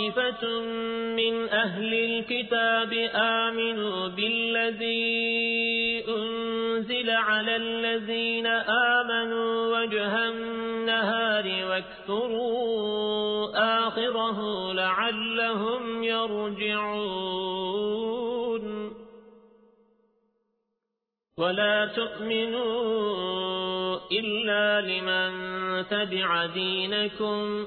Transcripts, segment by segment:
طائفة من أهل الكتاب آمنوا بالذي أنزل على الذين آمنوا وجه النهار واكثروا آخره لعلهم يرجعون ولا تؤمنوا إلا لمن تبع دينكم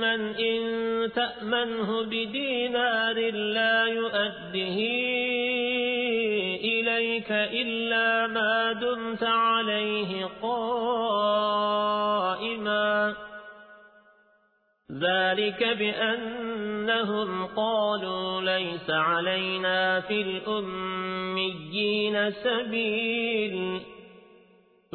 من إن تأمنه بدينار لا يؤده إليك إلا ما دمت عليه قائما. ذلك بأنهم قالوا ليس علينا في الأميين سبيل.